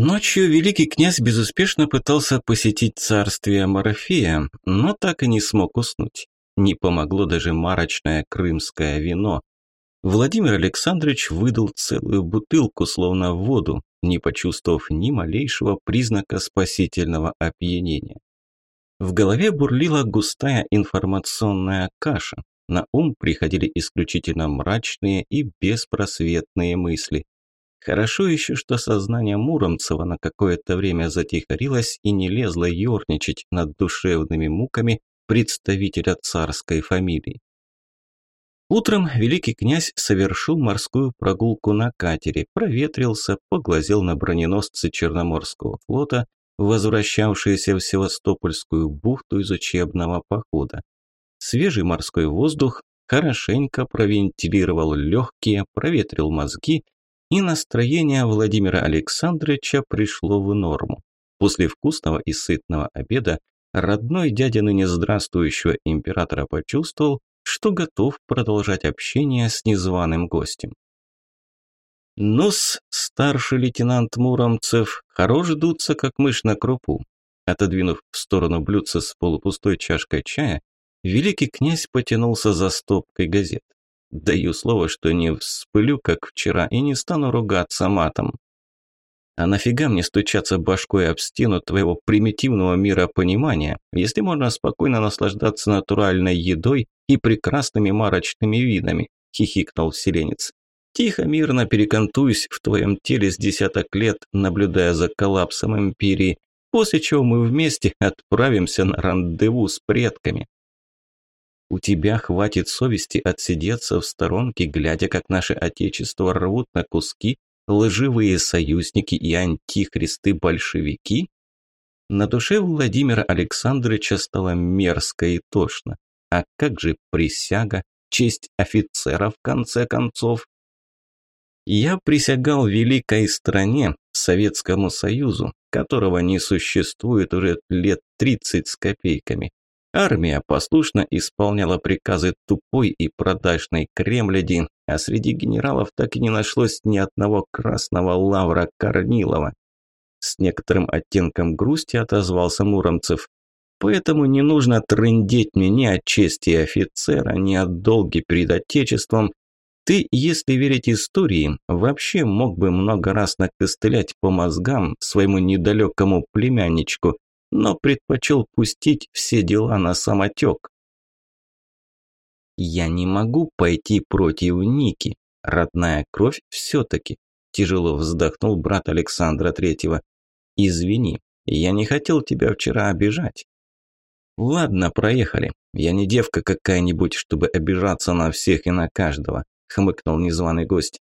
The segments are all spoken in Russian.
Ночью великий князь безуспешно пытался посетить царствие Морофея, но так и не смог уснуть. Не помогло даже марочное крымское вино. Владимир Александрович выдал целую бутылку, словно воду, не почувствовав ни малейшего признака спасительного опьянения. В голове бурлила густая информационная каша. На ум приходили исключительно мрачные и беспросветные мысли. Хорошо еще, что сознание Муромцева на какое-то время затихарилось и не лезло ерничать над душевными муками представителя царской фамилии. Утром великий князь совершил морскую прогулку на катере, проветрился, поглазел на броненосцы Черноморского флота, возвращавшиеся в Севастопольскую бухту из учебного похода. Свежий морской воздух хорошенько провентилировал легкие, проветрил мозги и настроение Владимира Александровича пришло в норму. После вкусного и сытного обеда родной дядя ныне здравствующего императора почувствовал, что готов продолжать общение с незваным гостем. «Ну-с, старший лейтенант Муромцев, хорош дуться, как мышь на крупу». Отодвинув в сторону блюдца с полупустой чашкой чая, великий князь потянулся за стопкой газет. Даю слово, что не вспылю, как вчера, и не стану ругаться матом. А нафига мне стучаться башкой об стену твоего примитивного мира понимания, если можно спокойно наслаждаться натуральной едой и прекрасными марочными видами, хихикнул вселенец. Тихо, мирно перекантуюсь в твоем теле с десяток лет, наблюдая за коллапсом империи, после чего мы вместе отправимся на рандеву с предками. У тебя хватит совести отсидеться в сторонке, глядя, как наше отечество рвут на куски лживые союзники и антихристы-большевики? На душе Владимира Александровича стало мерзко и тошно. А как же присяга, честь офицера в конце концов? Я присягал великой стране, Советскому Союзу, которого не существует уже лет 30 с копейками. Армия послушно исполняла приказы тупой и продажной Кремляди, а среди генералов так и не нашлось ни одного красного лавра Корнилова. С некоторым оттенком грусти отозвался Муромцев. Поэтому не нужно трындеть мне ни о чести офицера, ни о долге перед Отечеством. Ты, если верить истории, вообще мог бы много раз накостылять по мозгам своему недалекому племянничку, но предпочел пустить все дела на самотек. «Я не могу пойти против Ники, родная кровь все-таки», тяжело вздохнул брат Александра Третьего. «Извини, я не хотел тебя вчера обижать». «Ладно, проехали. Я не девка какая-нибудь, чтобы обижаться на всех и на каждого», хмыкнул незваный гость.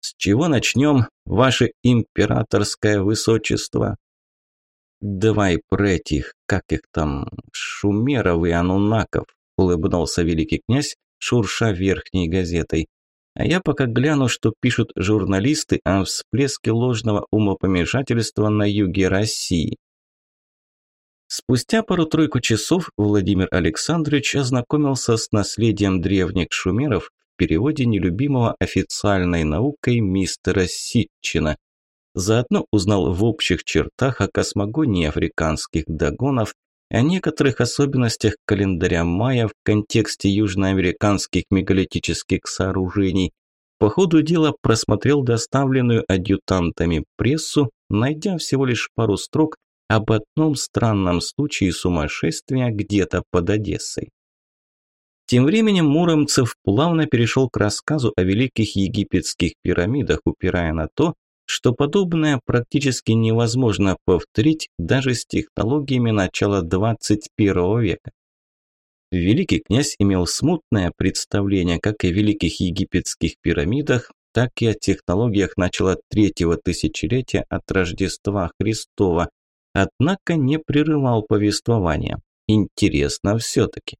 «С чего начнем, ваше императорское высочество?» «Давай про этих, как их там, шумеров и анунаков», улыбнулся великий князь, шурша верхней газетой. А я пока гляну, что пишут журналисты о всплеске ложного умопомешательства на юге России. Спустя пару-тройку часов Владимир Александрович ознакомился с наследием древних шумеров в переводе нелюбимого официальной наукой мистера Ситчина. Заодно узнал в общих чертах о космогонии африканских догонов, о некоторых особенностях календаря майя в контексте южноамериканских мегалитических сооружений. По ходу дела просмотрел доставленную адъютантами прессу, найдя всего лишь пару строк об одном странном случае сумасшествия где-то под Одессой. Тем временем Муромцев плавно перешел к рассказу о великих египетских пирамидах, упирая на то, что подобное практически невозможно повторить даже с технологиями начала 21 века. Великий князь имел смутное представление как о великих египетских пирамидах, так и о технологиях начала третьего тысячелетия от Рождества Христова, однако не прерывал повествования. Интересно все-таки.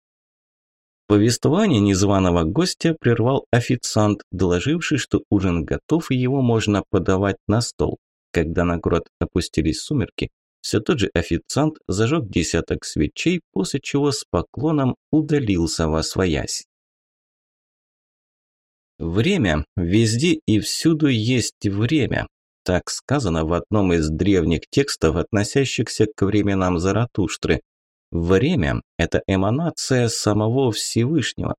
Повествование незваного гостя прервал официант, доложивший, что ужин готов и его можно подавать на стол. Когда на город опустились сумерки, все тот же официант зажег десяток свечей, после чего с поклоном удалился во своясь. Время. Везде и всюду есть время. Так сказано в одном из древних текстов, относящихся к временам Заратуштры. Время – это эманация самого Всевышнего.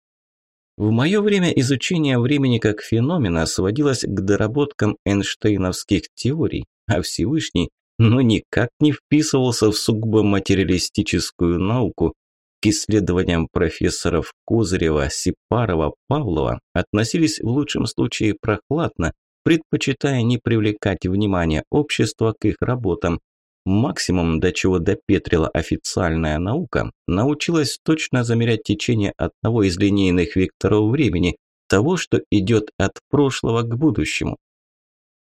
В мое время изучение времени как феномена сводилось к доработкам Эйнштейновских теорий, а Всевышний ну никак не вписывался в сугубо материалистическую науку. К исследованиям профессоров Козырева, Сипарова, Павлова относились в лучшем случае прохладно, предпочитая не привлекать внимание общества к их работам. Максимум, до чего допетрила официальная наука, научилась точно замерять течение одного из линейных векторов времени, того, что идет от прошлого к будущему.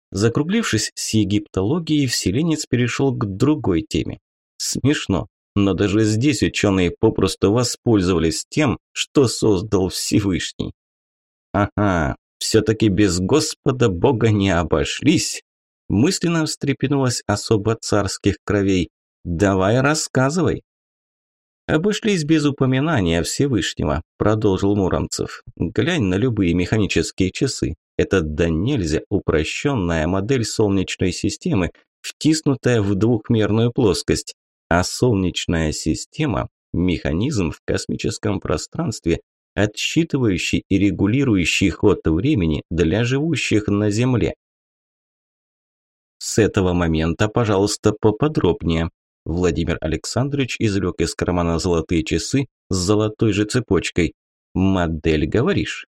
Закруглившись с египтологией, вселенец перешел к другой теме. Смешно, но даже здесь ученые попросту воспользовались тем, что создал Всевышний. Ага, все-таки без Господа Бога не обошлись. Мысленно встрепенулась особо царских кровей. Давай рассказывай. Обошлись без упоминания Всевышнего, продолжил Муромцев. Глянь на любые механические часы. Это да нельзя упрощенная модель Солнечной системы, втиснутая в двухмерную плоскость. А Солнечная система – механизм в космическом пространстве, отсчитывающий и регулирующий ход времени для живущих на Земле. С этого момента, пожалуйста, поподробнее. Владимир Александрович извлек из кармана золотые часы с золотой же цепочкой. «Модель, говоришь?»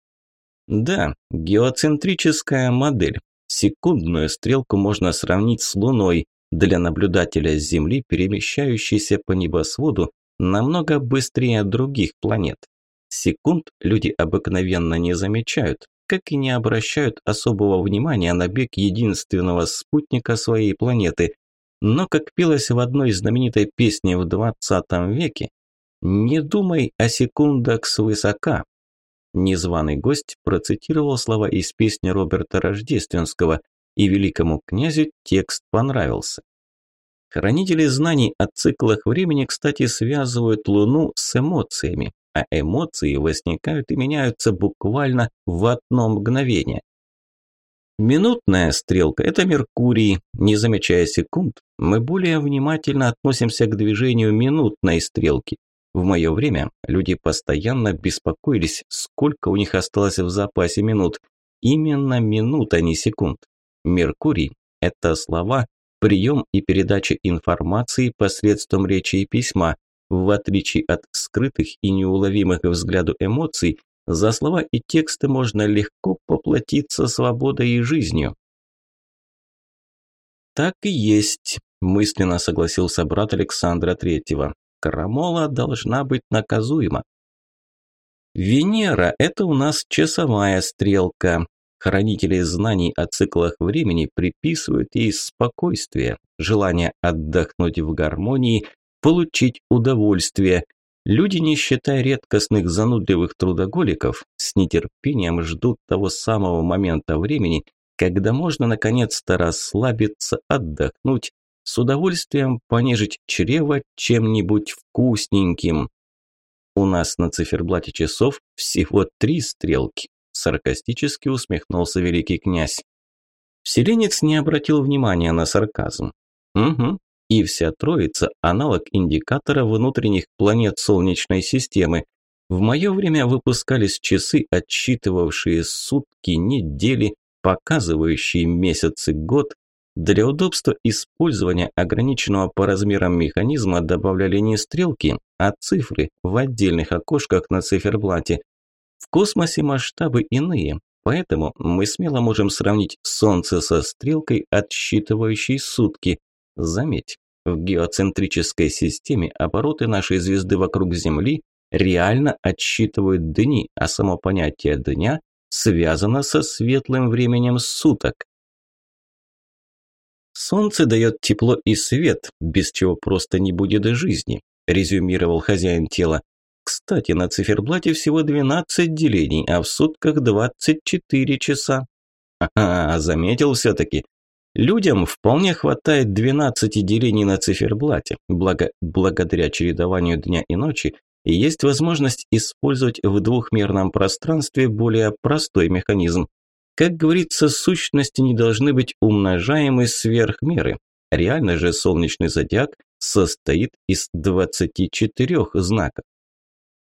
«Да, геоцентрическая модель. Секундную стрелку можно сравнить с Луной. Для наблюдателя с Земли, перемещающейся по небосводу, намного быстрее других планет. Секунд люди обыкновенно не замечают, как и не обращают особого внимания на бег единственного спутника своей планеты. Но, как пелось в одной знаменитой песне в 20 веке, «Не думай о секундах свысока». Незваный гость процитировал слова из песни Роберта Рождественского, и великому князю текст понравился. Хранители знаний о циклах времени, кстати, связывают Луну с эмоциями а эмоции возникают и меняются буквально в одно мгновение. Минутная стрелка – это Меркурий. Не замечая секунд, мы более внимательно относимся к движению минутной стрелки. В мое время люди постоянно беспокоились, сколько у них осталось в запасе минут. Именно минут, а не секунд. Меркурий – это слова, прием и передача информации посредством речи и письма, в отличие от скрытых и неуловимых взгляду эмоций, за слова и тексты можно легко поплатиться свободой и жизнью. Так и есть, мысленно согласился брат Александра Третьего. Крамола должна быть наказуема. Венера – это у нас часовая стрелка. Хранители знаний о циклах времени приписывают ей спокойствие, желание отдохнуть в гармонии получить удовольствие. Люди, не считая редкостных занудливых трудоголиков, с нетерпением ждут того самого момента времени, когда можно наконец-то расслабиться, отдохнуть, с удовольствием понежить чрево чем-нибудь вкусненьким. У нас на циферблате часов всего три стрелки, саркастически усмехнулся великий князь. Вселенец не обратил внимания на сарказм. Угу, и вся троица – аналог индикатора внутренних планет Солнечной системы. В мое время выпускались часы, отсчитывавшие сутки, недели, показывающие месяцы, год. Для удобства использования ограниченного по размерам механизма добавляли не стрелки, а цифры в отдельных окошках на циферблате. В космосе масштабы иные, поэтому мы смело можем сравнить Солнце со стрелкой, отсчитывающей сутки. Заметь, в геоцентрической системе обороты нашей звезды вокруг Земли реально отсчитывают дни, а само понятие дня связано со светлым временем суток. Солнце дает тепло и свет, без чего просто не будет жизни, резюмировал хозяин тела. Кстати, на циферблате всего 12 делений, а в сутках 24 часа. Ага, заметил все-таки. Людям вполне хватает 12 делений на циферблате, благо благодаря чередованию дня и ночи есть возможность использовать в двухмерном пространстве более простой механизм. Как говорится, сущности не должны быть умножаемы сверх меры. Реально же солнечный зодиак состоит из 24 знаков.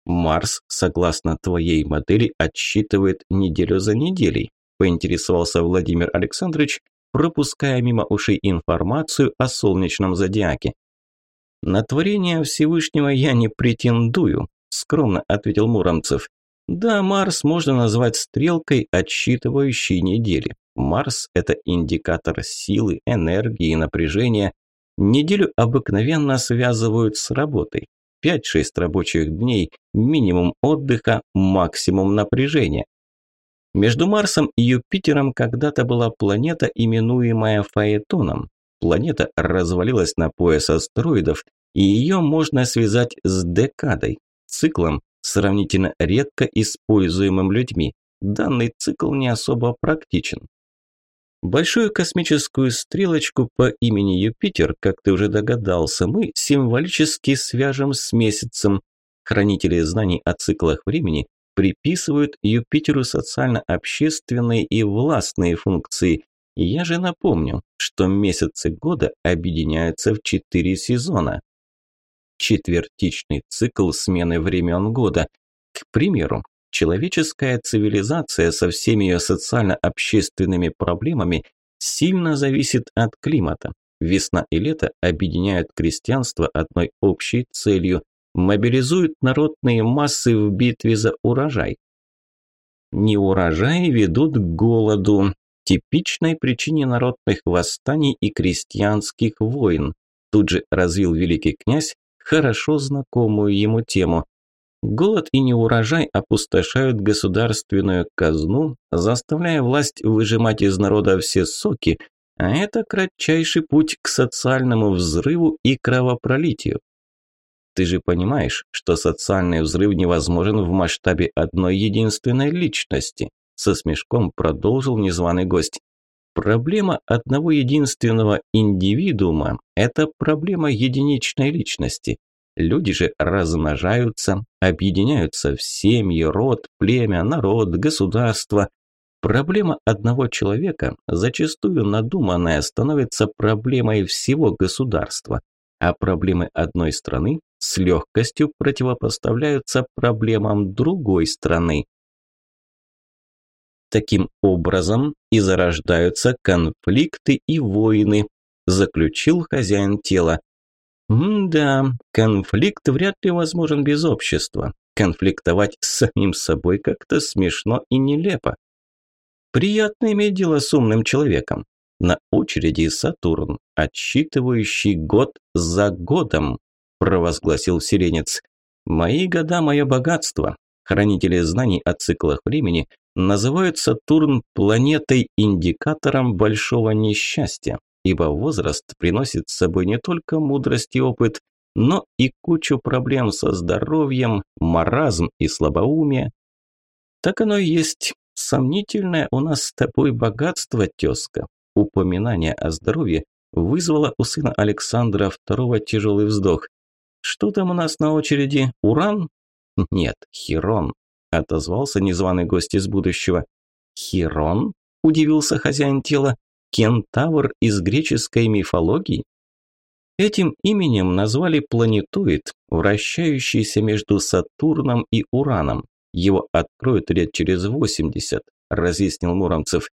Марс, согласно твоей модели, отсчитывает неделю за неделей, поинтересовался Владимир Александрович, пропуская мимо ушей информацию о солнечном зодиаке. На творение Всевышнего я не претендую, скромно ответил Муромцев. Да, Марс можно назвать стрелкой, отсчитывающей недели. Марс – это индикатор силы, энергии и напряжения. Неделю обыкновенно связывают с работой. 5-6 рабочих дней, минимум отдыха, максимум напряжения. Между Марсом и Юпитером когда-то была планета, именуемая Фаэтоном. Планета развалилась на пояс астероидов, и ее можно связать с декадой, циклом, сравнительно редко используемым людьми. Данный цикл не особо практичен. Большую космическую стрелочку по имени Юпитер, как ты уже догадался, мы символически свяжем с месяцем. Хранители знаний о циклах времени приписывают Юпитеру социально-общественные и властные функции. Я же напомню, что месяцы года объединяются в четыре сезона. Четвертичный цикл смены времен года. К примеру, Человеческая цивилизация со всеми ее социально-общественными проблемами сильно зависит от климата. Весна и лето объединяют крестьянство одной общей целью – мобилизуют народные массы в битве за урожай. Неурожаи ведут к голоду, типичной причине народных восстаний и крестьянских войн. Тут же развил великий князь хорошо знакомую ему тему. Голод и неурожай опустошают государственную казну, заставляя власть выжимать из народа все соки, а это кратчайший путь к социальному взрыву и кровопролитию. Ты же понимаешь, что социальный взрыв невозможен в масштабе одной единственной личности, со смешком продолжил незваный гость. Проблема одного единственного индивидуума – это проблема единичной личности. Люди же размножаются, объединяются в семьи, род, племя, народ, государство. Проблема одного человека, зачастую надуманная, становится проблемой всего государства, а проблемы одной страны с легкостью противопоставляются проблемам другой страны. Таким образом и зарождаются конфликты и войны, заключил хозяин тела. М-да, конфликт вряд ли возможен без общества. Конфликтовать с самим собой как-то смешно и нелепо. Приятно иметь дело с умным человеком. На очереди Сатурн, отсчитывающий год за годом, провозгласил Сиренец. Мои года – мое богатство. Хранители знаний о циклах времени называют Сатурн планетой-индикатором большого несчастья ибо возраст приносит с собой не только мудрость и опыт, но и кучу проблем со здоровьем, маразм и слабоумие. Так оно и есть. Сомнительное у нас с тобой богатство, тезка. Упоминание о здоровье вызвало у сына Александра II тяжелый вздох. Что там у нас на очереди? Уран? Нет, Хирон, отозвался незваный гость из будущего. Хирон? Удивился хозяин тела кентавр из греческой мифологии? Этим именем назвали планетоид, вращающийся между Сатурном и Ураном. Его откроют лет через 80, разъяснил Муромцев.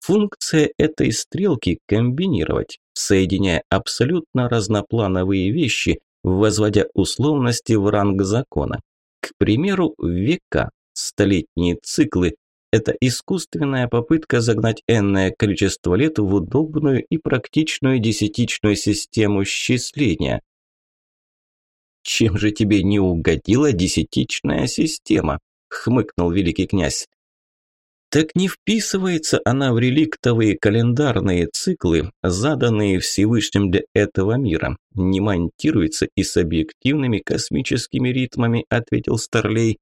Функция этой стрелки – комбинировать, соединяя абсолютно разноплановые вещи, возводя условности в ранг закона. К примеру, века, столетние циклы, это искусственная попытка загнать энное количество лет в удобную и практичную десятичную систему счисления. «Чем же тебе не угодила десятичная система?» – хмыкнул великий князь. Так не вписывается она в реликтовые календарные циклы, заданные Всевышним для этого мира. Не монтируется и с объективными космическими ритмами, ответил Старлей.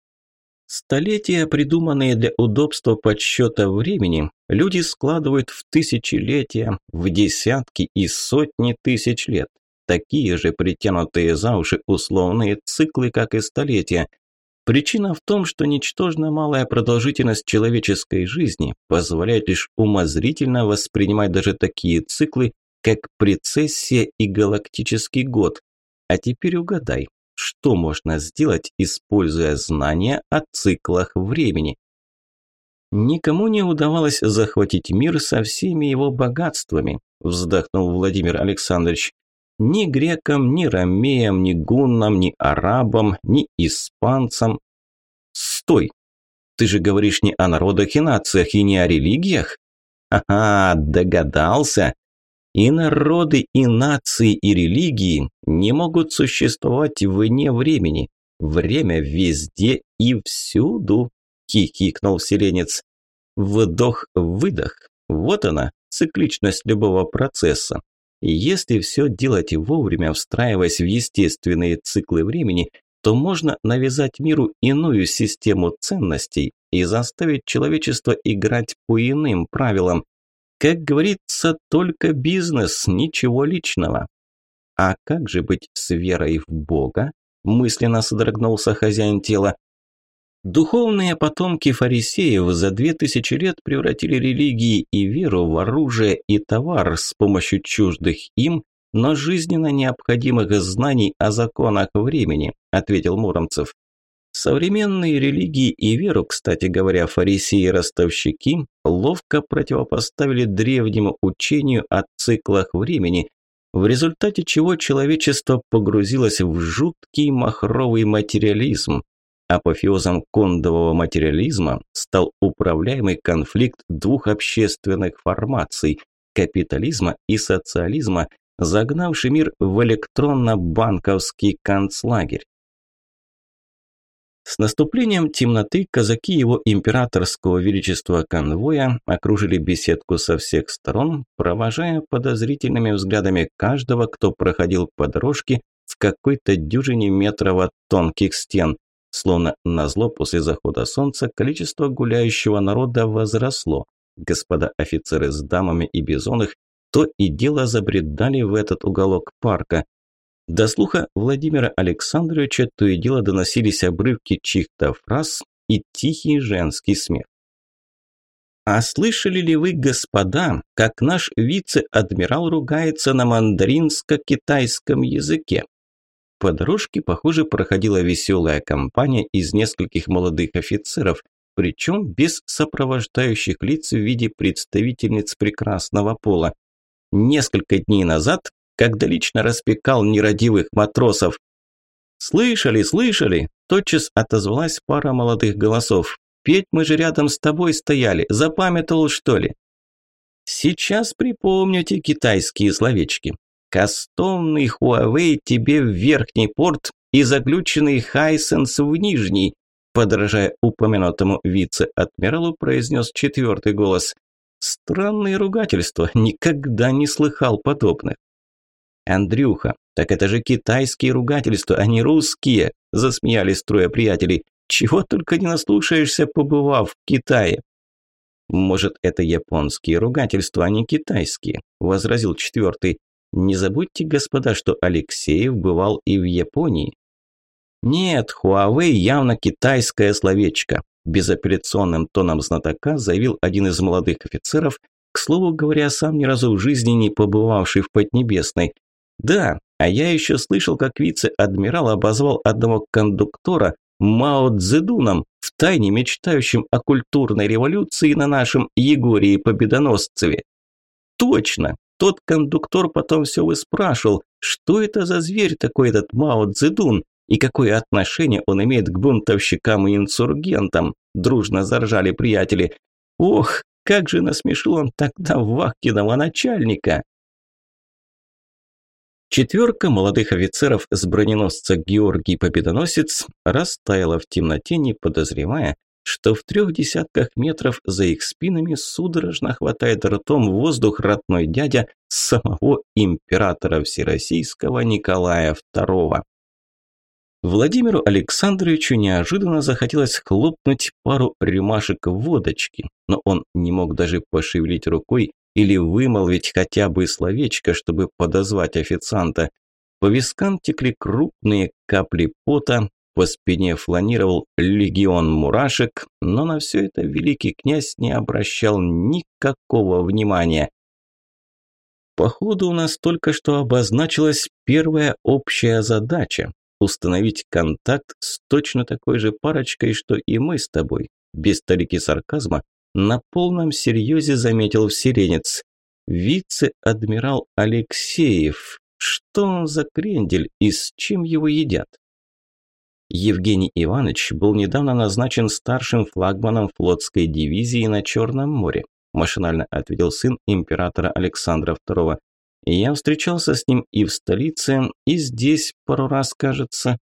Столетия, придуманные для удобства подсчета времени, люди складывают в тысячелетия, в десятки и сотни тысяч лет. Такие же притянутые за уши условные циклы, как и столетия. Причина в том, что ничтожно малая продолжительность человеческой жизни позволяет лишь умозрительно воспринимать даже такие циклы, как прецессия и галактический год. А теперь угадай, что можно сделать, используя знания о циклах времени? Никому не удавалось захватить мир со всеми его богатствами, вздохнул Владимир Александрович. Ни грекам, ни ромеям, ни гуннам, ни арабам, ни испанцам. Стой! Ты же говоришь не о народах и нациях, и не о религиях? Ага, догадался. И народы, и нации, и религии не могут существовать вне времени. Время везде и всюду, хихикнул вселенец. Вдох-выдох. Вот она, цикличность любого процесса. Если все делать вовремя, встраиваясь в естественные циклы времени, то можно навязать миру иную систему ценностей и заставить человечество играть по иным правилам. Как говорится, только бизнес, ничего личного. А как же быть с верой в Бога? Мысленно содрогнулся хозяин тела. Духовные потомки фарисеев за две тысячи лет превратили религии и веру в оружие и товар с помощью чуждых им, но жизненно необходимых знаний о законах времени, ответил Муромцев. Современные религии и веру, кстати говоря, фарисеи и ростовщики ловко противопоставили древнему учению о циклах времени, в результате чего человечество погрузилось в жуткий махровый материализм, Апофеозом кондового материализма стал управляемый конфликт двух общественных формаций – капитализма и социализма, загнавший мир в электронно-банковский концлагерь. С наступлением темноты казаки его императорского величества конвоя окружили беседку со всех сторон, провожая подозрительными взглядами каждого, кто проходил по дорожке в какой-то дюжине метров от тонких стен. Словно назло после захода солнца количество гуляющего народа возросло. Господа офицеры с дамами и бизонах то и дело забредали в этот уголок парка. До слуха Владимира Александровича то и дело доносились обрывки чьих-то фраз и тихий женский смех. «А слышали ли вы, господа, как наш вице-адмирал ругается на мандаринско-китайском языке?» По дорожке, похоже, проходила веселая компания из нескольких молодых офицеров, причем без сопровождающих лиц в виде представительниц прекрасного пола. Несколько дней назад, когда лично распекал нерадивых матросов. «Слышали, слышали!» – тотчас отозвалась пара молодых голосов. «Петь мы же рядом с тобой стояли, запамятовал, что ли?» «Сейчас припомню те китайские словечки. Кастомный Huawei тебе в верхний порт и заключенный Хайсенс в нижний, подражая упомянутому вице-адмиралу, произнес четвертый голос. Странные ругательства, никогда не слыхал подобных. Андрюха, так это же китайские ругательства, а не русские, засмеялись трое приятелей. Чего только не наслушаешься, побывав в Китае. Может, это японские ругательства, а не китайские, возразил четвертый. Не забудьте, господа, что Алексеев бывал и в Японии. Нет, Huawei явно китайское словечко, безапелляционным тоном знатока заявил один из молодых офицеров, к слову говоря, сам ни разу в жизни не побывавший в Поднебесной. Да, а я еще слышал, как вице-адмирал обозвал одного кондуктора Мао Цзэдуном, втайне мечтающим о культурной революции на нашем Егории Победоносцеве. Точно, тот кондуктор потом все выспрашивал, что это за зверь такой этот Мао Цзэдун и какое отношение он имеет к бунтовщикам и инсургентам. Дружно заржали приятели. Ох, как же насмешил он тогда Вахкиного начальника. Четверка молодых офицеров с броненосца Георгий Победоносец растаяла в темноте, не подозревая, что в трех десятках метров за их спинами судорожно хватает ртом воздух родной дядя самого императора Всероссийского Николая II. Владимиру Александровичу неожиданно захотелось хлопнуть пару рюмашек водочки, но он не мог даже пошевелить рукой или вымолвить хотя бы словечко, чтобы подозвать официанта. По вискам текли крупные капли пота, по спине фланировал легион мурашек, но на все это великий князь не обращал никакого внимания. Походу, у нас только что обозначилась первая общая задача – установить контакт с точно такой же парочкой, что и мы с тобой. Без толики сарказма на полном серьезе заметил всеренец. Вице-адмирал Алексеев. Что он за крендель и с чем его едят? Евгений Иванович был недавно назначен старшим флагманом флотской дивизии на Черном море, машинально ответил сын императора Александра II. Я встречался с ним и в столице, и здесь пару раз, кажется.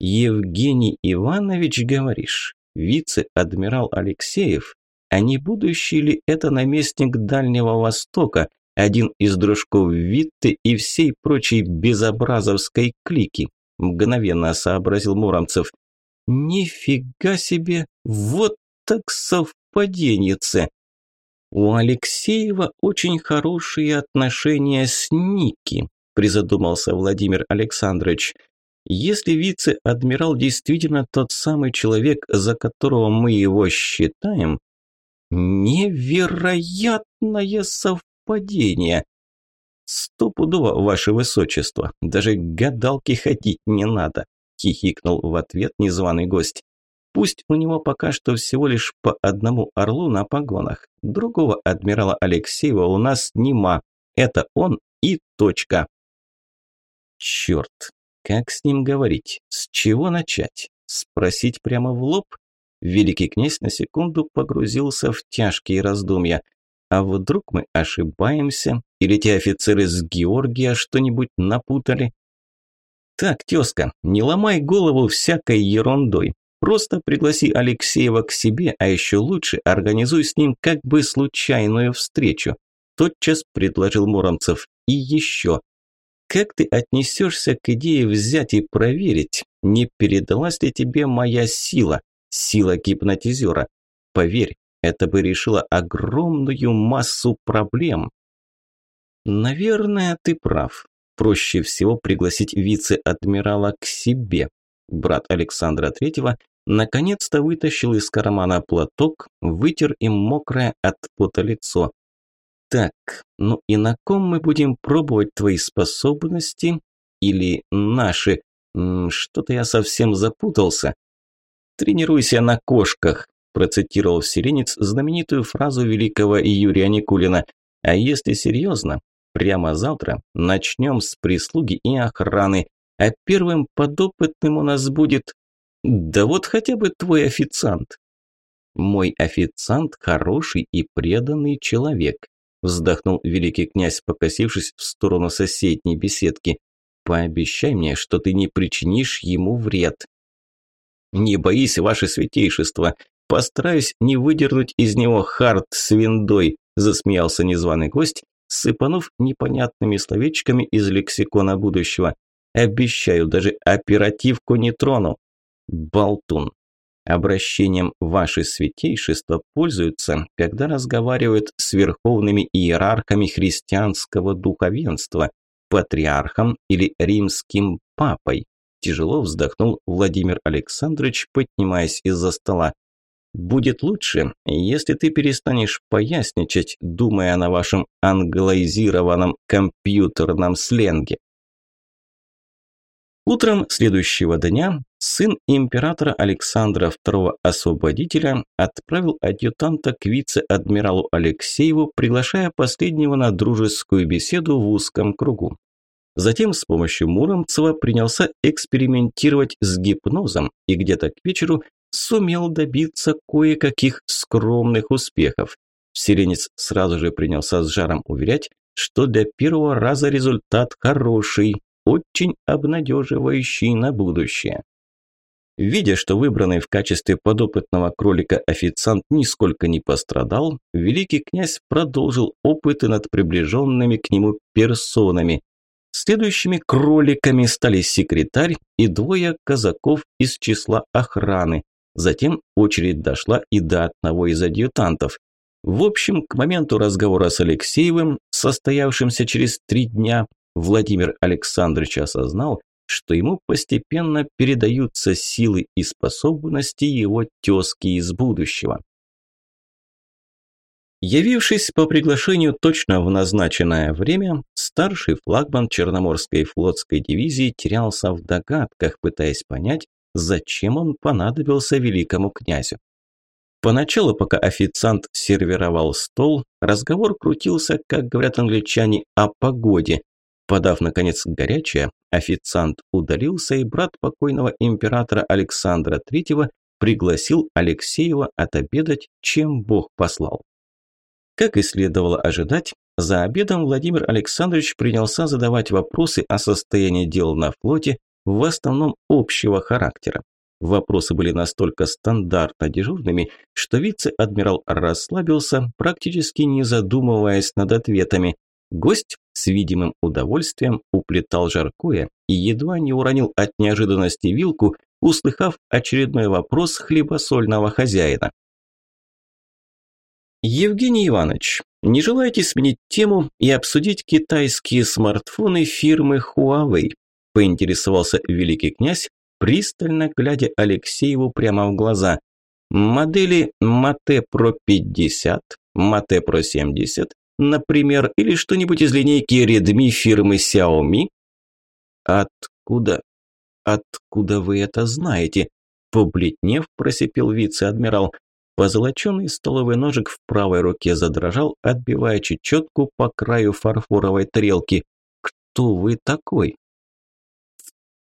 Евгений Иванович, говоришь, вице-адмирал Алексеев, а не будущий ли это наместник Дальнего Востока, один из дружков Витты и всей прочей безобразовской клики? Мгновенно сообразил Муромцев. Нифига себе, вот так совпаденьице. У Алексеева очень хорошие отношения с Ники, призадумался Владимир Александрович. Если вице-адмирал действительно тот самый человек, за которого мы его считаем, невероятное совпадение. «Стопудово, ваше высочество, даже гадалки ходить не надо», – хихикнул в ответ незваный гость. «Пусть у него пока что всего лишь по одному орлу на погонах. Другого адмирала Алексеева у нас нема. Это он и точка». «Черт, как с ним говорить? С чего начать? Спросить прямо в лоб?» Великий князь на секунду погрузился в тяжкие раздумья – а вдруг мы ошибаемся? Или те офицеры с Георгия что-нибудь напутали? Так, тезка, не ломай голову всякой ерундой. Просто пригласи Алексеева к себе, а еще лучше организуй с ним как бы случайную встречу. Тотчас предложил Муромцев. И еще. Как ты отнесешься к идее взять и проверить, не передалась ли тебе моя сила, сила гипнотизера? Поверь, это бы решило огромную массу проблем. Наверное, ты прав. Проще всего пригласить вице-адмирала к себе. Брат Александра Третьего наконец-то вытащил из кармана платок, вытер им мокрое от пота лицо. Так, ну и на ком мы будем пробовать твои способности? Или наши? Что-то я совсем запутался. Тренируйся на кошках, процитировал Селенец знаменитую фразу великого Юрия Никулина. А если серьезно, прямо завтра начнем с прислуги и охраны, а первым подопытным у нас будет... Да вот хотя бы твой официант. Мой официант хороший и преданный человек, вздохнул великий князь, покосившись в сторону соседней беседки. Пообещай мне, что ты не причинишь ему вред. Не боись, ваше святейшество, Постараюсь не выдернуть из него хард с виндой, засмеялся незваный гость, сыпанув непонятными словечками из лексикона будущего. Обещаю, даже оперативку не трону. Болтун. Обращением «Ваше святейшество» пользуются, когда разговаривают с верховными иерархами христианского духовенства, патриархом или римским папой. Тяжело вздохнул Владимир Александрович, поднимаясь из-за стола. Будет лучше, если ты перестанешь поясничать, думая на вашем англоизированном компьютерном сленге. Утром следующего дня сын императора Александра II Освободителя отправил адъютанта к вице-адмиралу Алексееву, приглашая последнего на дружескую беседу в узком кругу. Затем с помощью Муромцева принялся экспериментировать с гипнозом и где-то к вечеру сумел добиться кое-каких скромных успехов. Сиренец сразу же принялся с жаром уверять, что для первого раза результат хороший, очень обнадеживающий на будущее. Видя, что выбранный в качестве подопытного кролика официант нисколько не пострадал, великий князь продолжил опыты над приближенными к нему персонами. Следующими кроликами стали секретарь и двое казаков из числа охраны, Затем очередь дошла и до одного из адъютантов. В общем, к моменту разговора с Алексеевым, состоявшимся через три дня, Владимир Александрович осознал, что ему постепенно передаются силы и способности его тезки из будущего. Явившись по приглашению точно в назначенное время, старший флагман Черноморской флотской дивизии терялся в догадках, пытаясь понять, зачем он понадобился великому князю. Поначалу, пока официант сервировал стол, разговор крутился, как говорят англичане, о погоде. Подав, наконец, горячее, официант удалился, и брат покойного императора Александра III пригласил Алексеева отобедать, чем Бог послал. Как и следовало ожидать, за обедом Владимир Александрович принялся задавать вопросы о состоянии дел на флоте, в основном общего характера. Вопросы были настолько стандартно дежурными, что вице-адмирал расслабился, практически не задумываясь над ответами. Гость с видимым удовольствием уплетал жаркое и едва не уронил от неожиданности вилку, услыхав очередной вопрос хлебосольного хозяина. Евгений Иванович, не желаете сменить тему и обсудить китайские смартфоны фирмы Huawei? Поинтересовался великий князь, пристально глядя Алексееву прямо в глаза. Модели Mate Pro 50, Mate Pro 70, например, или что-нибудь из линейки Redmi фирмы Xiaomi? Откуда? Откуда вы это знаете? Побледнев, просипел вице-адмирал. Позолоченный столовый ножик в правой руке задрожал, отбивая чечетку по краю фарфоровой тарелки. «Кто вы такой?»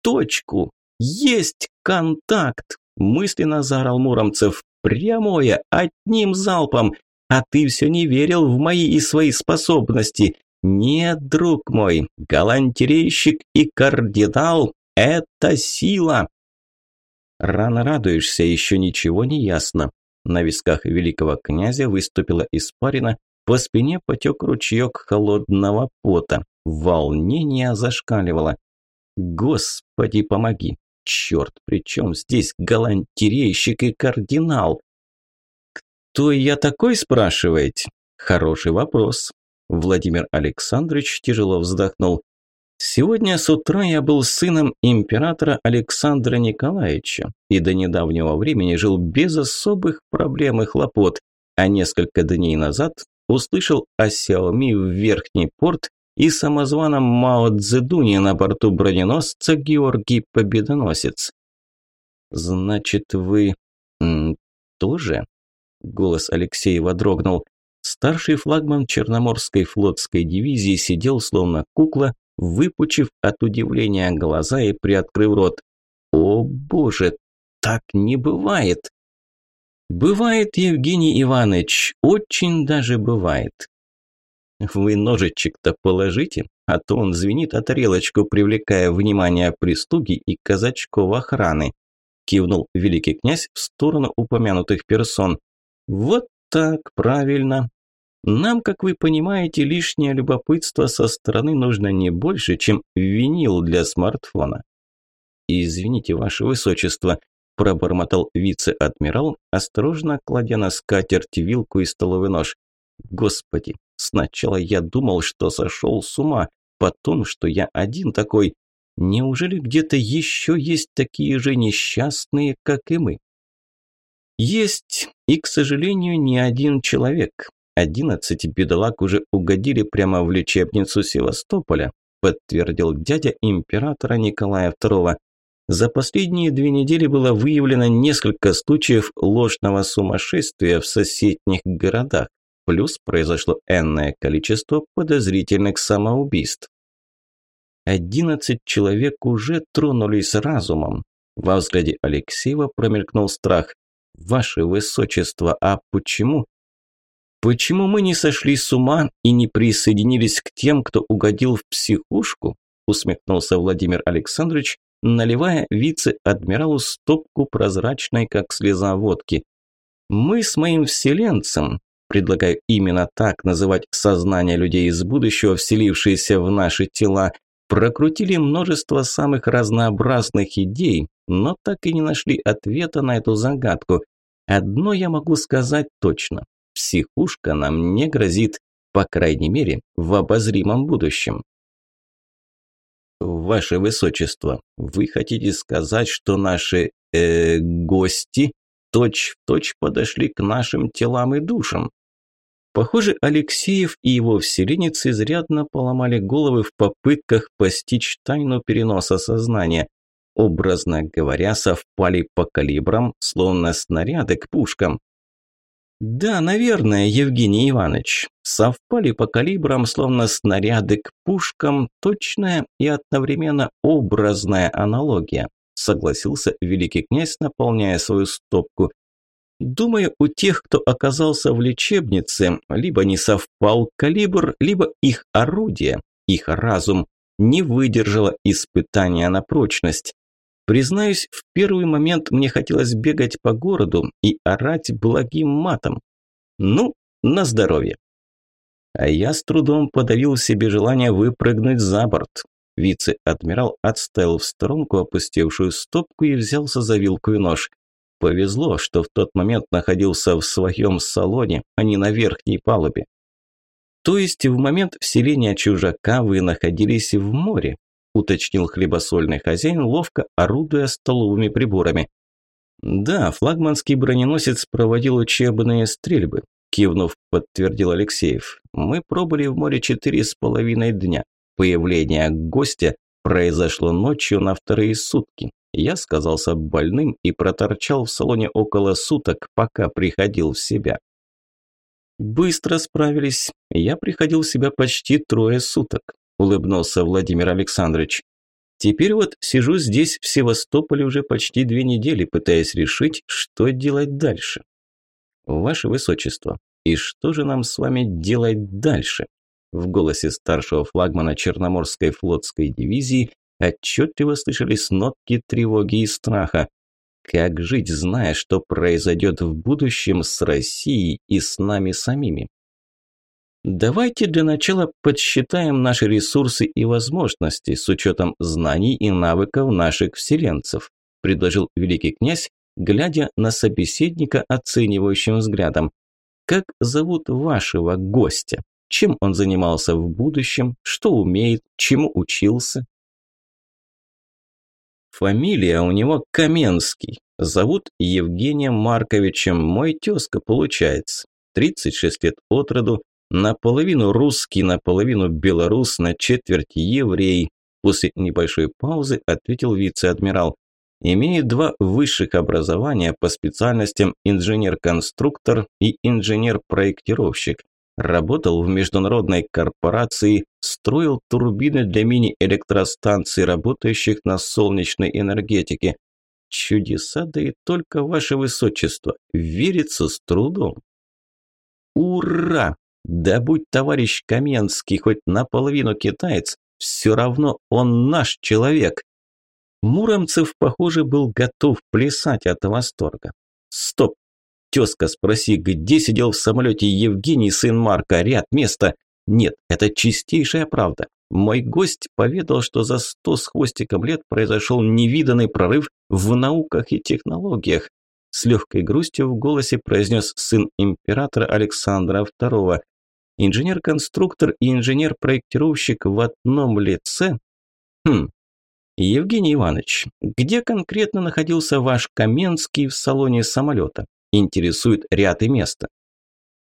«В точку! Есть контакт!» – мысленно заорал Муромцев. «Прямое, одним залпом! А ты все не верил в мои и свои способности!» «Нет, друг мой, галантерейщик и кардинал – это сила!» Рано радуешься, еще ничего не ясно. На висках великого князя выступила испарина, по спине потек ручеек холодного пота. Волнение зашкаливало. «Господи, помоги! Черт, при чем здесь галантерейщик и кардинал?» «Кто я такой?» – спрашиваете? Хороший вопрос. Владимир Александрович тяжело вздохнул. Сегодня с утра я был сыном императора Александра Николаевича и до недавнего времени жил без особых проблем и хлопот, а несколько дней назад услышал о Сяоми в Верхний порт и самозваном Мао Цзэдуне на борту броненосца Георгий Победоносец. «Значит, вы... тоже?» Голос Алексеева дрогнул. Старший флагман Черноморской флотской дивизии сидел словно кукла, выпучив от удивления глаза и приоткрыв рот. «О боже, так не бывает!» «Бывает, Евгений Иванович, очень даже бывает». «Вы ножичек-то положите, а то он звенит о тарелочку, привлекая внимание прислуги и казачков охраны», кивнул великий князь в сторону упомянутых персон. «Вот так, правильно. Нам, как вы понимаете, лишнее любопытство со стороны нужно не больше, чем винил для смартфона. «Извините, ваше высочество», – пробормотал вице-адмирал, осторожно кладя на скатерть вилку и столовый нож. «Господи, сначала я думал, что сошел с ума, потом, что я один такой. Неужели где-то еще есть такие же несчастные, как и мы?» Есть, и, к сожалению, не один человек. Одиннадцать бедолаг уже угодили прямо в лечебницу Севастополя, подтвердил дядя императора Николая II. За последние две недели было выявлено несколько случаев ложного сумасшествия в соседних городах, плюс произошло энное количество подозрительных самоубийств. Одиннадцать человек уже тронулись разумом. Во взгляде Алексеева промелькнул страх. «Ваше Высочество, а почему?» Почему мы не сошли с ума и не присоединились к тем, кто угодил в психушку? Усмехнулся Владимир Александрович, наливая вице-адмиралу стопку прозрачной, как слеза водки. Мы с моим вселенцем, предлагаю именно так называть сознание людей из будущего, вселившиеся в наши тела, прокрутили множество самых разнообразных идей, но так и не нашли ответа на эту загадку. Одно я могу сказать точно психушка нам не грозит, по крайней мере, в обозримом будущем. Ваше Высочество, вы хотите сказать, что наши э, гости точь-в-точь точь подошли к нашим телам и душам? Похоже, Алексеев и его вселенец изрядно поломали головы в попытках постичь тайну переноса сознания. Образно говоря, совпали по калибрам, словно снаряды к пушкам. Да, наверное, Евгений Иванович. Совпали по калибрам, словно снаряды к пушкам, точная и одновременно образная аналогия, согласился великий князь, наполняя свою стопку. Думаю, у тех, кто оказался в лечебнице, либо не совпал калибр, либо их орудие, их разум не выдержало испытания на прочность. Признаюсь, в первый момент мне хотелось бегать по городу и орать благим матом. Ну, на здоровье. А я с трудом подавил себе желание выпрыгнуть за борт. Вице-адмирал отставил в сторонку опустевшую стопку и взялся за вилку и нож. Повезло, что в тот момент находился в своем салоне, а не на верхней палубе. То есть в момент вселения чужака вы находились в море, уточнил хлебосольный хозяин, ловко орудуя столовыми приборами. Да, флагманский броненосец проводил учебные стрельбы, кивнув, подтвердил Алексеев. Мы пробыли в море четыре с половиной дня. Появление гостя произошло ночью на вторые сутки. Я сказался больным и проторчал в салоне около суток, пока приходил в себя. Быстро справились. Я приходил в себя почти трое суток, улыбнулся Владимир Александрович. Теперь вот сижу здесь, в Севастополе, уже почти две недели, пытаясь решить, что делать дальше. Ваше Высочество, и что же нам с вами делать дальше? В голосе старшего флагмана Черноморской флотской дивизии отчетливо слышались нотки тревоги и страха. Как жить, зная, что произойдет в будущем с Россией и с нами самими? Давайте для начала подсчитаем наши ресурсы и возможности с учетом знаний и навыков наших вселенцев, предложил великий князь, глядя на собеседника оценивающим взглядом. Как зовут вашего гостя? Чем он занимался в будущем? Что умеет? Чему учился? Фамилия у него Каменский. Зовут Евгением Марковичем. Мой тезка получается. 36 лет от роду. Наполовину русский, наполовину белорус, на четверть еврей. После небольшой паузы ответил вице-адмирал. Имеет два высших образования по специальностям инженер-конструктор и инженер-проектировщик. Работал в международной корпорации, строил турбины для мини-электростанций, работающих на солнечной энергетике. Чудеса, да и только ваше высочество, верится с трудом. Ура! Да будь товарищ Каменский хоть наполовину китаец, все равно он наш человек. Муромцев, похоже, был готов плясать от восторга. Стоп, Тезка, спроси, где сидел в самолете Евгений, сын Марка, ряд места. Нет, это чистейшая правда. Мой гость поведал, что за сто с хвостиком лет произошел невиданный прорыв в науках и технологиях. С легкой грустью в голосе произнес сын императора Александра II. Инженер-конструктор и инженер-проектировщик в одном лице? Хм. Евгений Иванович, где конкретно находился ваш Каменский в салоне самолета? Интересует ряд и место.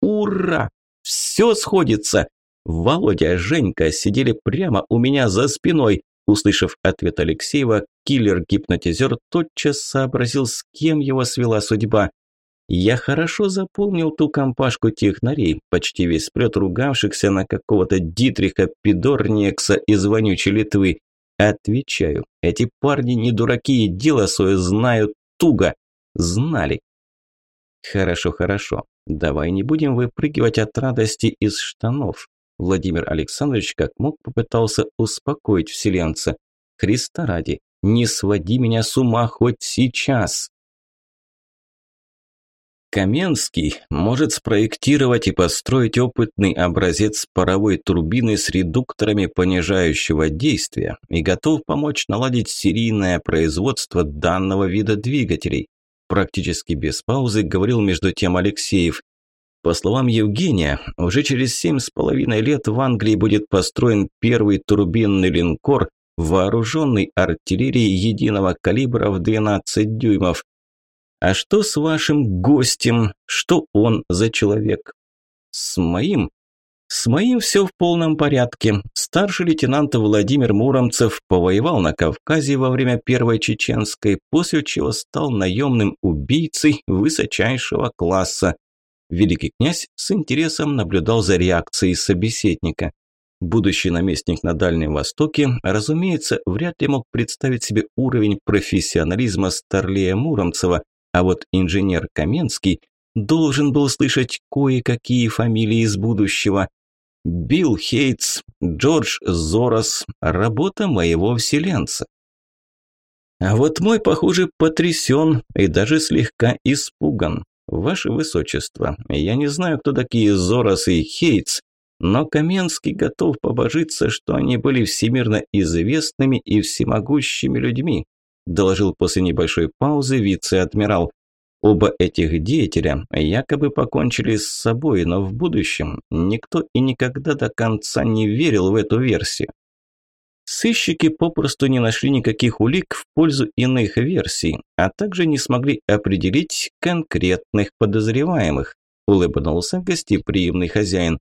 Ура! Все сходится! Володя, Женька сидели прямо у меня за спиной. Услышав ответ Алексеева, киллер-гипнотизер тотчас сообразил, с кем его свела судьба. Я хорошо запомнил ту компашку технарей, почти весь плет ругавшихся на какого-то Дитриха Пидорниекса из вонючей Литвы. Отвечаю, эти парни не дураки и дело свое знают туго. Знали. Хорошо, хорошо. Давай не будем выпрыгивать от радости из штанов. Владимир Александрович как мог попытался успокоить вселенца. Христа ради, не своди меня с ума хоть сейчас. Каменский может спроектировать и построить опытный образец паровой турбины с редукторами понижающего действия и готов помочь наладить серийное производство данного вида двигателей практически без паузы говорил между тем Алексеев. По словам Евгения, уже через семь с половиной лет в Англии будет построен первый турбинный линкор, вооруженный артиллерией единого калибра в 12 дюймов. А что с вашим гостем? Что он за человек? С моим? С моим все в полном порядке. Старший лейтенант Владимир Муромцев повоевал на Кавказе во время Первой Чеченской, после чего стал наемным убийцей высочайшего класса. Великий князь с интересом наблюдал за реакцией собеседника. Будущий наместник на Дальнем Востоке, разумеется, вряд ли мог представить себе уровень профессионализма Старлея Муромцева, а вот инженер Каменский должен был слышать кое-какие фамилии из будущего. Билл Хейтс, Джордж Зорос, работа моего вселенца. А вот мой, похоже, потрясен и даже слегка испуган. Ваше Высочество, я не знаю, кто такие Зорос и Хейтс, но Каменский готов побожиться, что они были всемирно известными и всемогущими людьми, доложил после небольшой паузы вице-адмирал. Оба этих деятеля якобы покончили с собой, но в будущем никто и никогда до конца не верил в эту версию. Сыщики попросту не нашли никаких улик в пользу иных версий, а также не смогли определить конкретных подозреваемых, улыбнулся гостеприимный хозяин.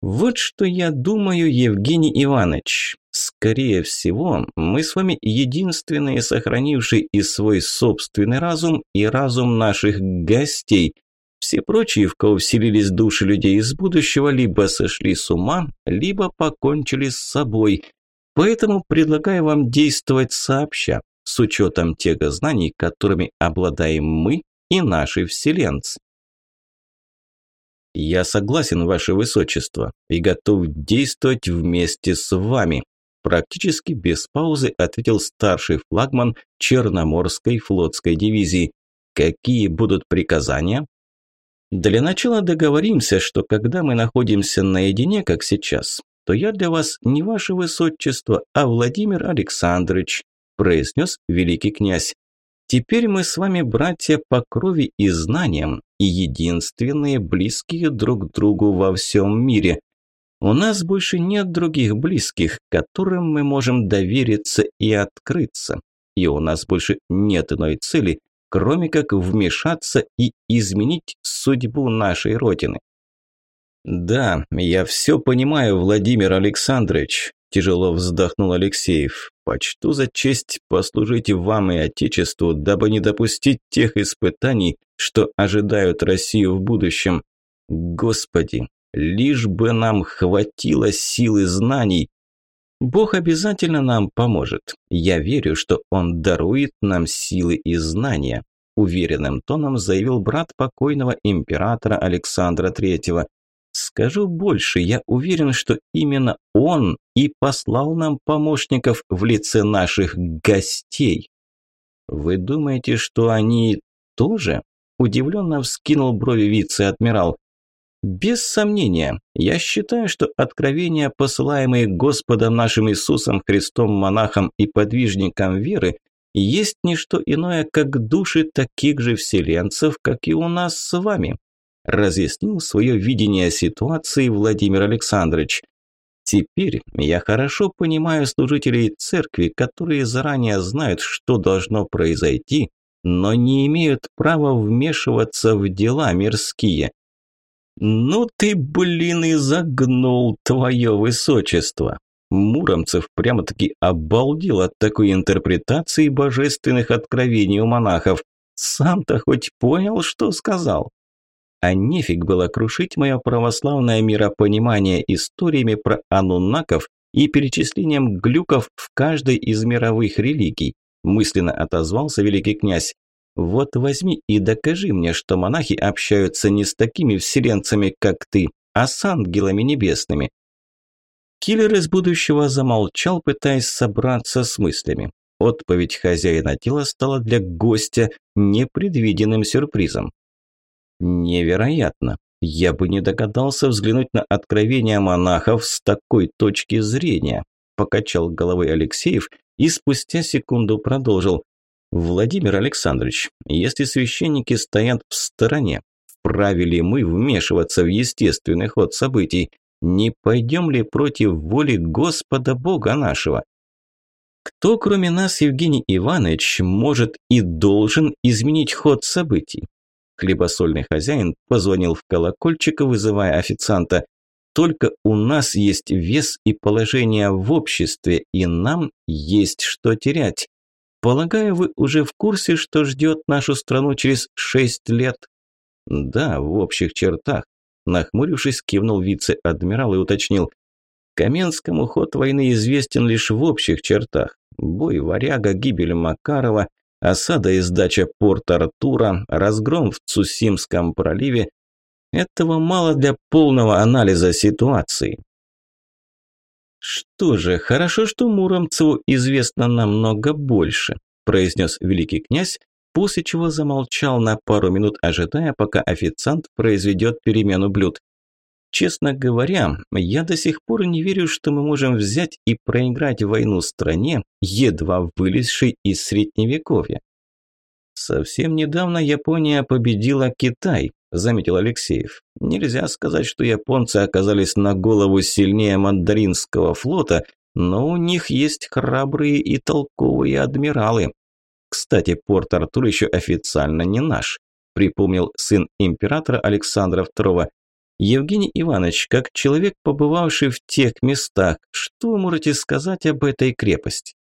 Вот что я думаю, Евгений Иванович. Скорее всего, мы с вами единственные сохранившие и свой собственный разум, и разум наших гостей. Все прочие, в кого вселились души людей из будущего, либо сошли с ума, либо покончили с собой. Поэтому предлагаю вам действовать сообща, с учетом тех знаний, которыми обладаем мы и наши вселенцы. «Я согласен, ваше высочество, и готов действовать вместе с вами», практически без паузы ответил старший флагман Черноморской флотской дивизии. «Какие будут приказания?» «Для начала договоримся, что когда мы находимся наедине, как сейчас, то я для вас не ваше высочество, а Владимир Александрович», произнес великий князь. Теперь мы с вами братья по крови и знаниям, и единственные близкие друг другу во всем мире. У нас больше нет других близких, которым мы можем довериться и открыться. И у нас больше нет иной цели, кроме как вмешаться и изменить судьбу нашей Родины. Да, я все понимаю, Владимир Александрович, Тяжело вздохнул Алексеев. «Почту за честь послужить вам и Отечеству, дабы не допустить тех испытаний, что ожидают Россию в будущем. Господи, лишь бы нам хватило силы знаний. Бог обязательно нам поможет. Я верю, что Он дарует нам силы и знания», уверенным тоном заявил брат покойного императора Александра Третьего. Скажу больше, я уверен, что именно он и послал нам помощников в лице наших гостей. Вы думаете, что они тоже? Удивленно вскинул брови вице-адмирал. Без сомнения, я считаю, что откровения, посылаемые Господом нашим Иисусом Христом монахам и подвижникам веры, есть не что иное, как души таких же вселенцев, как и у нас с вами разъяснил свое видение ситуации Владимир Александрович. Теперь я хорошо понимаю служителей церкви, которые заранее знают, что должно произойти, но не имеют права вмешиваться в дела мирские. «Ну ты, блин, и загнул, твое высочество!» Муромцев прямо-таки обалдел от такой интерпретации божественных откровений у монахов. Сам-то хоть понял, что сказал? А нефиг было крушить мое православное миропонимание историями про ануннаков и перечислением глюков в каждой из мировых религий, мысленно отозвался великий князь. Вот возьми и докажи мне, что монахи общаются не с такими вселенцами, как ты, а с ангелами небесными. Киллер из будущего замолчал, пытаясь собраться с мыслями. Отповедь хозяина тела стала для гостя непредвиденным сюрпризом. Невероятно. Я бы не догадался взглянуть на откровения монахов с такой точки зрения, покачал головой Алексеев и спустя секунду продолжил. Владимир Александрович, если священники стоят в стороне, вправе ли мы вмешиваться в естественный ход событий? Не пойдем ли против воли Господа Бога нашего? Кто, кроме нас, Евгений Иванович, может и должен изменить ход событий? Хлебосольный хозяин позвонил в колокольчик, вызывая официанта. Только у нас есть вес и положение в обществе, и нам есть что терять. Полагаю, вы уже в курсе, что ждет нашу страну через шесть лет? Да, в общих чертах. Нахмурившись, кивнул вице-адмирал и уточнил. Каменскому ход войны известен лишь в общих чертах. Бой Варяга, гибель Макарова, осада и сдача порта Артура, разгром в Цусимском проливе. Этого мало для полного анализа ситуации. «Что же, хорошо, что Муромцеву известно намного больше», произнес великий князь, после чего замолчал на пару минут, ожидая, пока официант произведет перемену блюд. Честно говоря, я до сих пор не верю, что мы можем взять и проиграть войну стране, едва вылезшей из средневековья. Совсем недавно Япония победила Китай, заметил Алексеев. Нельзя сказать, что японцы оказались на голову сильнее мандаринского флота, но у них есть храбрые и толковые адмиралы. Кстати, порт Артур еще официально не наш, припомнил сын императора Александра II. Евгений Иванович, как человек, побывавший в тех местах, что можете сказать об этой крепости?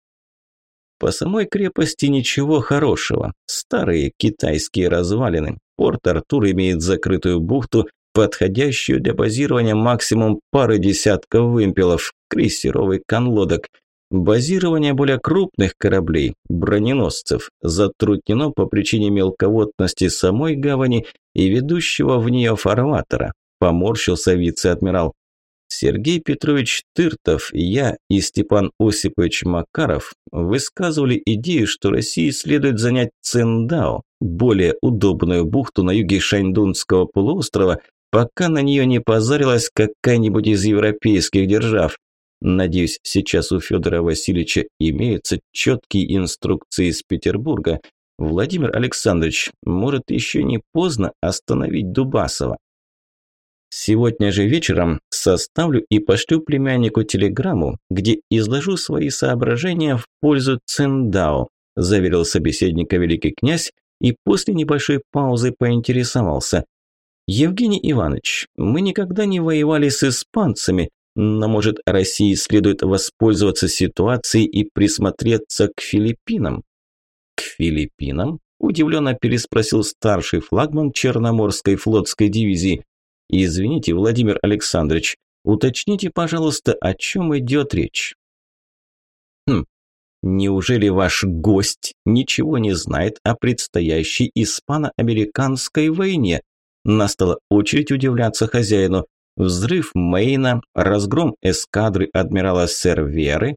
По самой крепости ничего хорошего. Старые китайские развалины. Порт Артур имеет закрытую бухту, подходящую для базирования максимум пары десятков вымпелов, крейсеров и конлодок. Базирование более крупных кораблей, броненосцев, затруднено по причине мелководности самой гавани и ведущего в нее фарватера поморщился вице-адмирал. Сергей Петрович Тыртов, я и Степан Осипович Макаров высказывали идею, что России следует занять Циндао, более удобную бухту на юге Шаньдунского полуострова, пока на нее не позарилась какая-нибудь из европейских держав. Надеюсь, сейчас у Федора Васильевича имеются четкие инструкции из Петербурга. Владимир Александрович, может еще не поздно остановить Дубасова? Сегодня же вечером составлю и пошлю племяннику телеграмму, где изложу свои соображения в пользу Циндао, заверил собеседника великий князь и после небольшой паузы поинтересовался. Евгений Иванович, мы никогда не воевали с испанцами, но, может, России следует воспользоваться ситуацией и присмотреться к Филиппинам? К Филиппинам? Удивленно переспросил старший флагман Черноморской флотской дивизии. Извините, Владимир Александрович, уточните, пожалуйста, о чем идет речь. Хм, неужели ваш гость ничего не знает о предстоящей испано-американской войне? Настала очередь удивляться хозяину. Взрыв Мейна, разгром эскадры адмирала Серверы.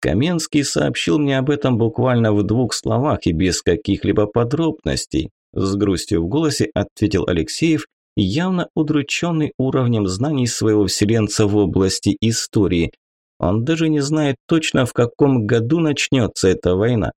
Каменский сообщил мне об этом буквально в двух словах и без каких-либо подробностей. С грустью в голосе ответил Алексеев явно удрученный уровнем знаний своего вселенца в области истории. Он даже не знает точно, в каком году начнется эта война.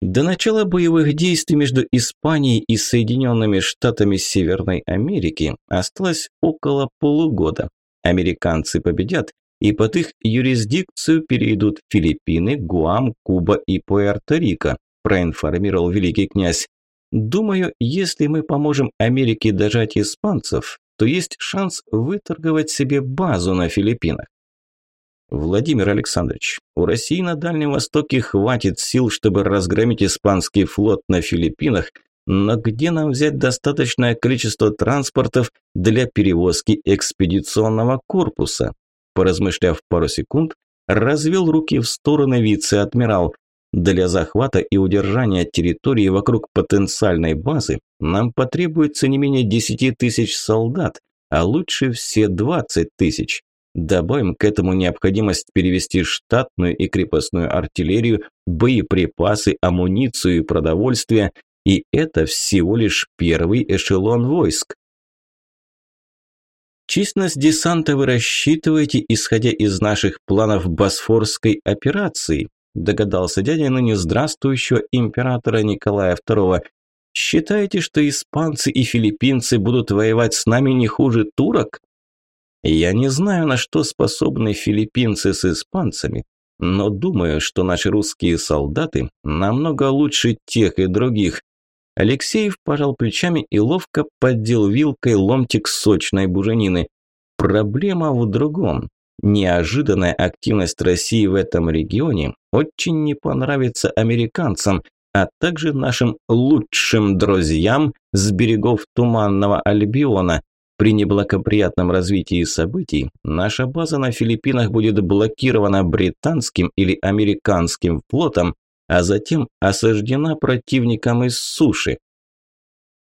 До начала боевых действий между Испанией и Соединенными Штатами Северной Америки осталось около полугода. Американцы победят, и под их юрисдикцию перейдут Филиппины, Гуам, Куба и Пуэрто-Рико, проинформировал великий князь. Думаю, если мы поможем Америке дожать испанцев, то есть шанс выторговать себе базу на Филиппинах. Владимир Александрович, у России на Дальнем Востоке хватит сил, чтобы разгромить испанский флот на Филиппинах, но где нам взять достаточное количество транспортов для перевозки экспедиционного корпуса? Поразмышляв пару секунд, развел руки в стороны вице-адмирал. Для захвата и удержания территории вокруг потенциальной базы нам потребуется не менее 10 тысяч солдат, а лучше все 20 тысяч. Добавим к этому необходимость перевести штатную и крепостную артиллерию, боеприпасы, амуницию и продовольствие, и это всего лишь первый эшелон войск. Численность десанта вы рассчитываете, исходя из наших планов Босфорской операции, догадался дядя ныне здравствующего императора Николая II. Считаете, что испанцы и филиппинцы будут воевать с нами не хуже турок? Я не знаю, на что способны филиппинцы с испанцами, но думаю, что наши русские солдаты намного лучше тех и других. Алексеев пожал плечами и ловко поддел вилкой ломтик сочной буженины. Проблема в другом. Неожиданная активность России в этом регионе очень не понравится американцам, а также нашим лучшим друзьям с берегов Туманного Альбиона. При неблагоприятном развитии событий наша база на Филиппинах будет блокирована британским или американским флотом, а затем осаждена противником из суши.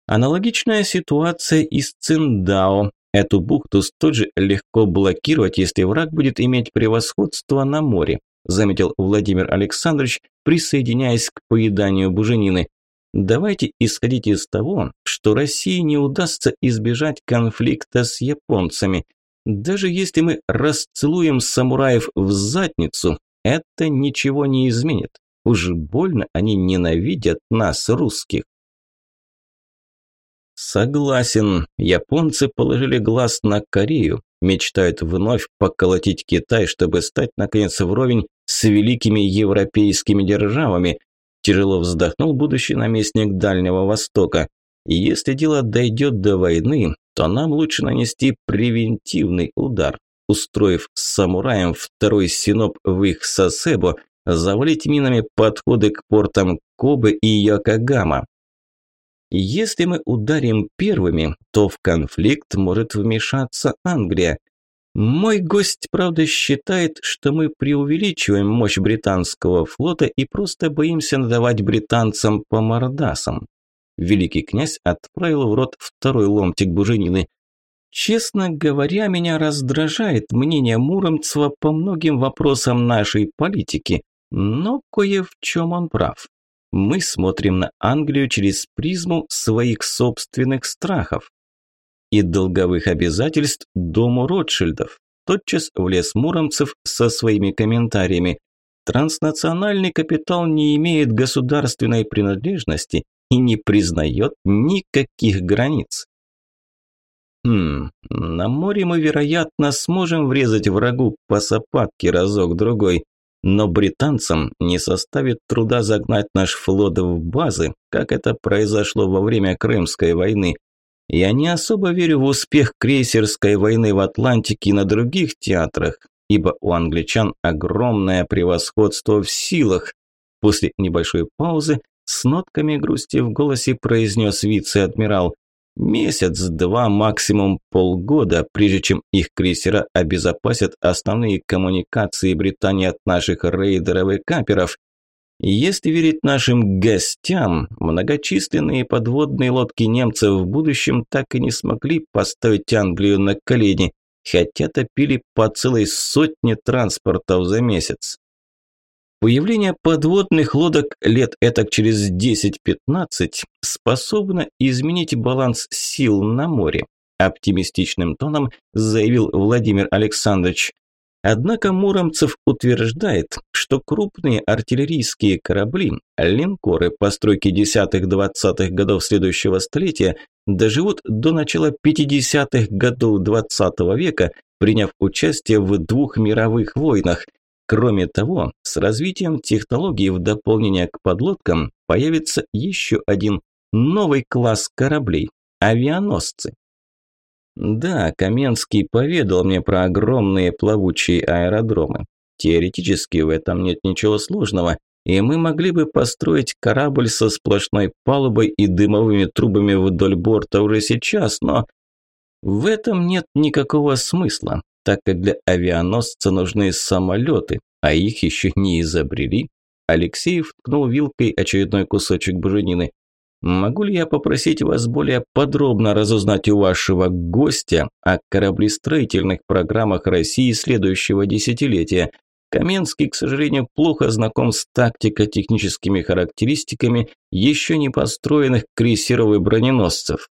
Аналогичная ситуация и с Циндао. Эту бухту столь же легко блокировать, если враг будет иметь превосходство на море, заметил Владимир Александрович, присоединяясь к поеданию буженины. Давайте исходить из того, что России не удастся избежать конфликта с японцами. Даже если мы расцелуем самураев в задницу, это ничего не изменит. Уж больно они ненавидят нас, русских. Согласен, японцы положили глаз на Корею, мечтают вновь поколотить Китай, чтобы стать наконец вровень с великими европейскими державами. Тяжело вздохнул будущий наместник Дальнего Востока. И если дело дойдет до войны, то нам лучше нанести превентивный удар, устроив с самураем второй синоп в их Сосебо, завалить минами подходы к портам Кобе и Йокогама. Если мы ударим первыми, то в конфликт может вмешаться Англия. Мой гость, правда, считает, что мы преувеличиваем мощь британского флота и просто боимся надавать британцам по мордасам. Великий князь отправил в рот второй ломтик буженины. Честно говоря, меня раздражает мнение Муромцева по многим вопросам нашей политики, но кое в чем он прав мы смотрим на Англию через призму своих собственных страхов и долговых обязательств дому Ротшильдов. Тотчас влез Муромцев со своими комментариями. Транснациональный капитал не имеет государственной принадлежности и не признает никаких границ. Хм, на море мы, вероятно, сможем врезать врагу по сапатке разок-другой, но британцам не составит труда загнать наш флот в базы, как это произошло во время Крымской войны. Я не особо верю в успех крейсерской войны в Атлантике и на других театрах, ибо у англичан огромное превосходство в силах. После небольшой паузы с нотками грусти в голосе произнес вице-адмирал. Месяц, два, максимум полгода, прежде чем их крейсера обезопасят основные коммуникации Британии от наших рейдеров и каперов. Если верить нашим гостям, многочисленные подводные лодки немцев в будущем так и не смогли поставить Англию на колени, хотя топили по целой сотне транспортов за месяц. Появление подводных лодок лет этак через 10-15 способно изменить баланс сил на море, оптимистичным тоном заявил Владимир Александрович. Однако Муромцев утверждает, что крупные артиллерийские корабли, линкоры постройки 10-20-х годов следующего столетия, доживут до начала 50-х годов 20 -го века, приняв участие в двух мировых войнах – Кроме того, с развитием технологий в дополнение к подлодкам появится еще один новый класс кораблей – авианосцы. Да, Каменский поведал мне про огромные плавучие аэродромы. Теоретически в этом нет ничего сложного, и мы могли бы построить корабль со сплошной палубой и дымовыми трубами вдоль борта уже сейчас, но в этом нет никакого смысла так как для авианосца нужны самолеты, а их еще не изобрели. Алексеев ткнул вилкой очередной кусочек буженины. «Могу ли я попросить вас более подробно разузнать у вашего гостя о кораблестроительных программах России следующего десятилетия? Каменский, к сожалению, плохо знаком с тактико-техническими характеристиками еще не построенных крейсеров и броненосцев.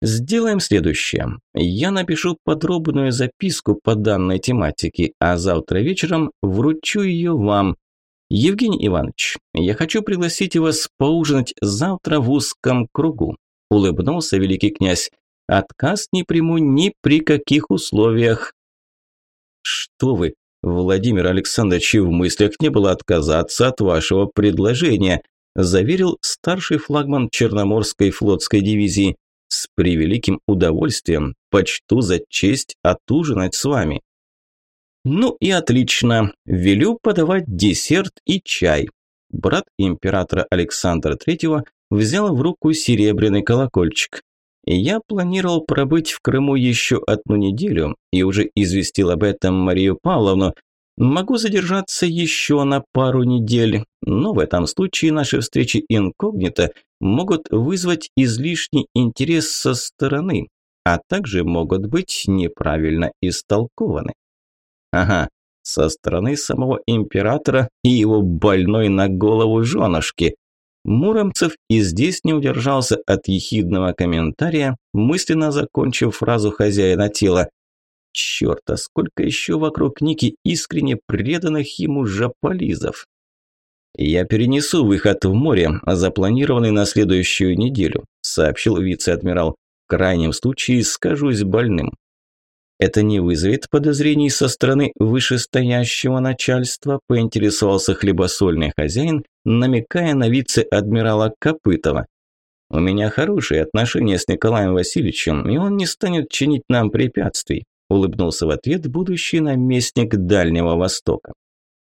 Сделаем следующее. Я напишу подробную записку по данной тематике, а завтра вечером вручу ее вам. Евгений Иванович, я хочу пригласить вас поужинать завтра в узком кругу. Улыбнулся великий князь. Отказ не приму ни при каких условиях. Что вы, Владимир Александрович в мыслях не было отказаться от вашего предложения, заверил старший флагман Черноморской флотской дивизии. С превеликим удовольствием почту за честь отужинать с вами. Ну и отлично. Велю подавать десерт и чай. Брат императора Александра III взял в руку серебряный колокольчик. Я планировал пробыть в Крыму еще одну неделю и уже известил об этом Марию Павловну. Могу задержаться еще на пару недель, но в этом случае наши встречи инкогнито могут вызвать излишний интерес со стороны, а также могут быть неправильно истолкованы. Ага, со стороны самого императора и его больной на голову женушки. Муромцев и здесь не удержался от ехидного комментария, мысленно закончив фразу хозяина тела. Черт, а сколько еще вокруг Ники искренне преданных ему жаполизов. «Я перенесу выход в море, запланированный на следующую неделю», сообщил вице-адмирал. «В крайнем случае скажусь больным. Это не вызовет подозрений со стороны вышестоящего начальства, поинтересовался хлебосольный хозяин, намекая на вице-адмирала Копытова. У меня хорошие отношения с Николаем Васильевичем, и он не станет чинить нам препятствий, улыбнулся в ответ будущий наместник Дальнего Востока.